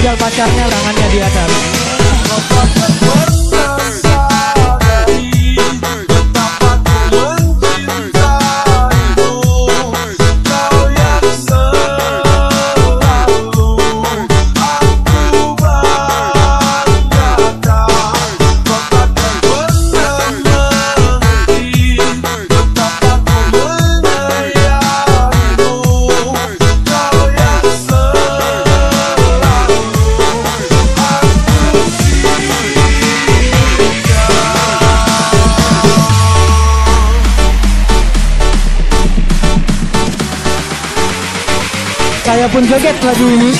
tinggal pacarnya tangannya di atas Saya pun joget lagu ini.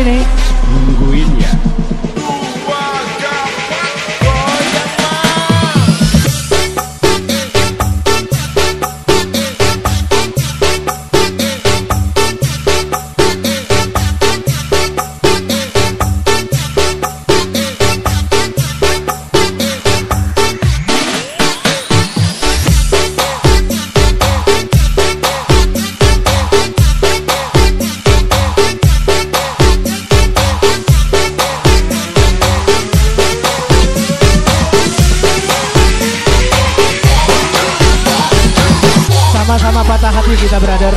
Di sama-sama patah hati kita brother.